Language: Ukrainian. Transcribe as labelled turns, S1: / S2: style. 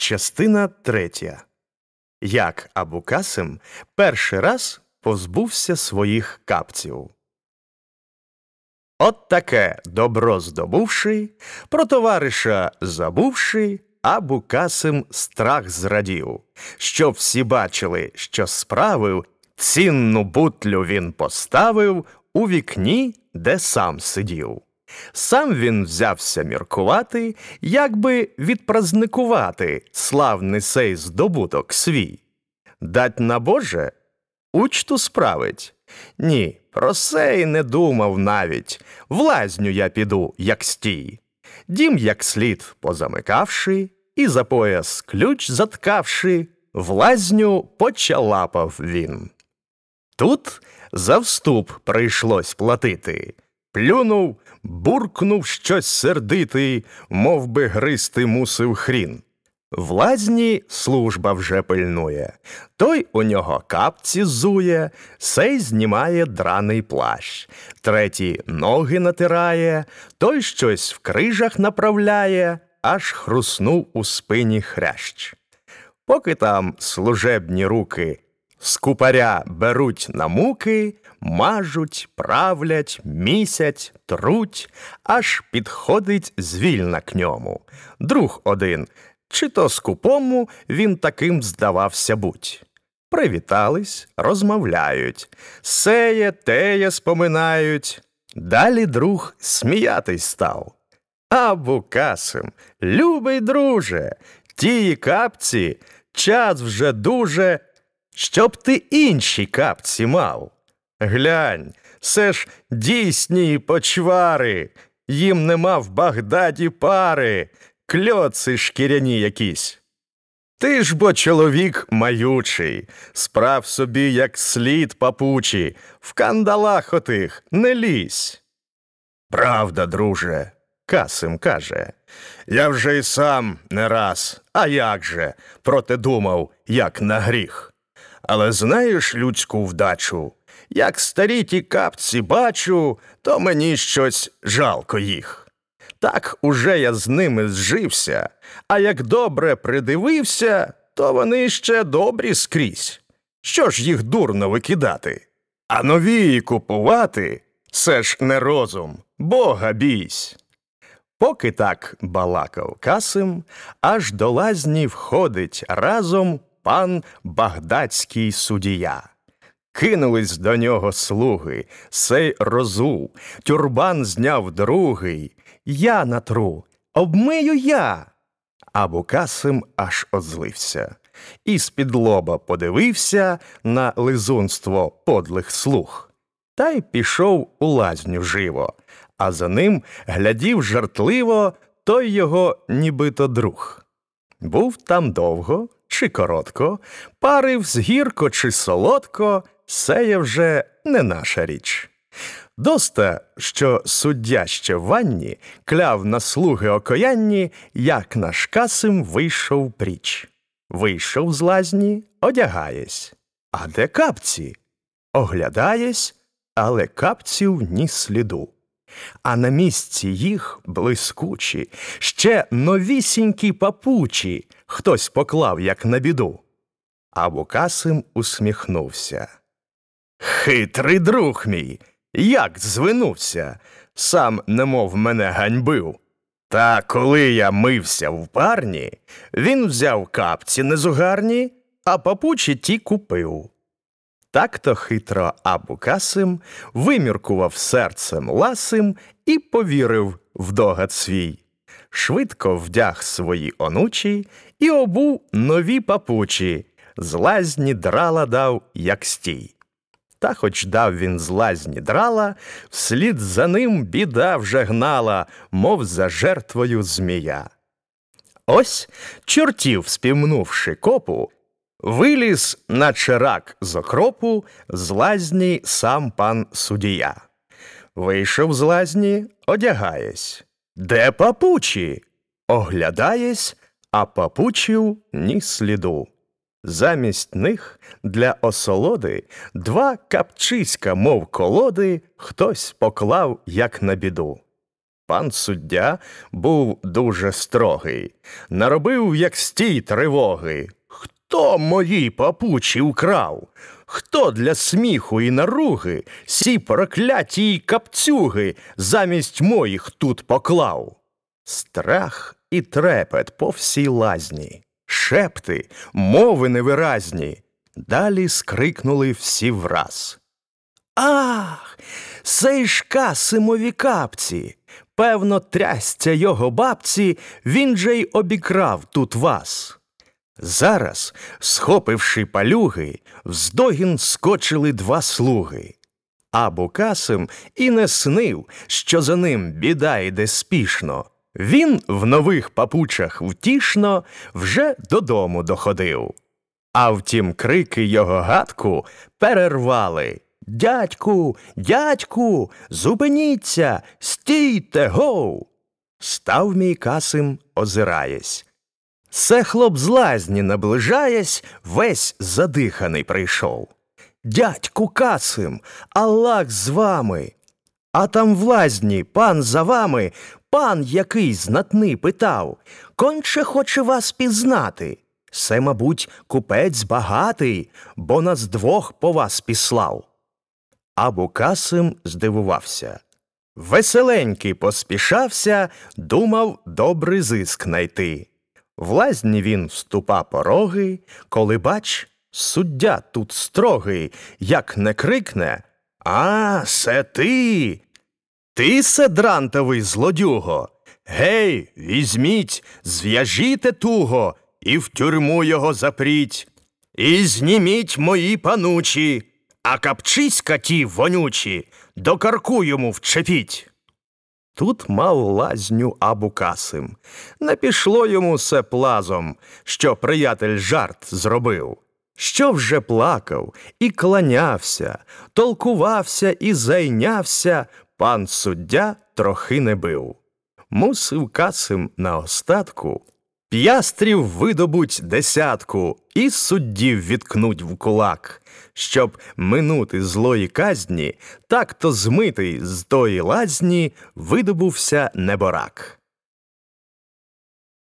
S1: Частина третя. Як Абукасим перший раз позбувся своїх капців. От таке добро здобувши, про товариша забувши, Абукасим страх зрадів, щоб всі бачили, що справив, цінну бутлю він поставив у вікні, де сам сидів. Сам він взявся міркувати, як би відпразникувати славний сей здобуток свій. Дать на Боже, учту справить. Ні, про сей не думав навіть. В лазню я піду, як стій. Дім, як слід позамикавши, і за пояс ключ заткавши, в лазню почалапав він. Тут за вступ прийшлось платити. Плюнув, буркнув щось сердитий, мов би гристи мусив хрін. В лазні служба вже пильнує, той у нього капці зує, сей знімає драний плащ, третій ноги натирає, той щось в крижах направляє, аж хруснув у спині хрящ. Поки там служебні руки з купаря беруть на муки, мажуть, правлять, місять, труть, аж підходить звільна к ньому. Друг один, чи то скупому він таким здавався будь. Привітались, розмовляють, сеє, теє споминають. Далі друг сміятись став. А Букасим, любий друже, тії капці, час вже дуже, щоб ти інші капці мав. Глянь, це ж дійсні почвари, їм нема в Багдаді пари, кльоци шкіряні якісь. Ти ж бо чоловік маючий, справ собі, як слід папучі, в кандалах отих не лізь. Правда, друже, Касим каже, я вже й сам не раз, а як же, проте думав, як на гріх. Але знаєш людську вдачу, як старі ті капці бачу, то мені щось жалко їх. Так уже я з ними зжився, а як добре придивився, то вони ще добрі скрізь. Що ж їх дурно викидати? А нові купувати це ж не розум, бога бійсь. Поки так балакав Касим, аж до лазні входить разом пан багдадський судія. Кинулись до нього слуги, сей розув, тюрбан зняв другий. Я натру, обмию я. А Букасим аж озлився, і з-під лоба подивився на лизунство подлих слуг, та й пішов у лазню живо, а за ним глядів жартливо той його нібито друг. Був там довго чи коротко, парив з гірко чи солодко, сеє вже не наша річ. Доста, що суддя ще в ванні кляв на слуги окоянні, як наш касим вийшов пріч. Вийшов з лазні, одягаєсь. А де капці? Оглядаєсь, але капців ні сліду. А на місці їх блискучі, ще новісінькі папучі хтось поклав, як на біду. А Букасим усміхнувся. Хитрий друг мій, як звинувся, сам немов мене ганьбив. Та коли я мився в парні, він взяв капці незугарні, а папучі ті купив. Так-то хитро Абукасим виміркував серцем ласим і повірив в догад свій. Швидко вдяг свої онучі і обув нові папучі, з лазні драла дав, як стій. Та хоч дав він з лазні драла, вслід за ним біда вже гнала, мов за жертвою змія. Ось, чортів співнувши копу, виліз, наче рак з окропу, з сам пан судія. Вийшов з лазні, одягаєсь. Де папучі? Оглядаєсь, а папучів ні сліду. Замість них для осолоди два капчиська, мов колоди, хтось поклав, як на біду. пан суддя був дуже строгий, наробив, як стій тривоги. Хто мої папучі вкрав? Хто для сміху і наруги сі прокляті й капцюги замість моїх тут поклав? Страх і трепет по всій лазні, шепти, мови невиразні. Далі скрикнули всі враз. Ах, сей ж касимові капці. Певно, трясця його бабці, він же й обікрав тут вас. Зараз, схопивши палюги, вздогін скочили два слуги. А Букасим і не снив, що за ним біда йде спішно. Він в нових папучах втішно вже додому доходив. А втім, крики його гадку перервали. Дядьку, дядьку, зупиніться, стійте, гоу. Став мій касим, озираєсь. Се хлоп з лазні наближаясь, весь задиханий прийшов. Дядьку Касим, Аллах з вами. А там в лазні пан за вами, пан який знатний питав, конче хоче вас пізнати. Се, мабуть, купець багатий, бо нас двох по вас післав. А Букасим здивувався. Веселенький поспішався, думав добрий зиск найти. В лазні він вступа пороги, коли бач, суддя тут строгий, як не крикне А, се ти. Ти се дрантовий злодюго. Гей, візьміть, зв'яжіте туго і в тюрму його запріть. І зніміть мої панучі, а капчиська ті вонючі, до карку йому вчепіть. Тут мав лазню Абу Касим. Не пішло йому се плазом, що приятель жарт зробив. Що вже плакав і кланявся, толкувався і зайнявся, пан суддя трохи не бив. Мусив Касим на остатку п'ястрів видобуть десятку і суддів відкнуть в кулак, щоб минути злої казні, так то змитий з тої лазні видобувся неборак.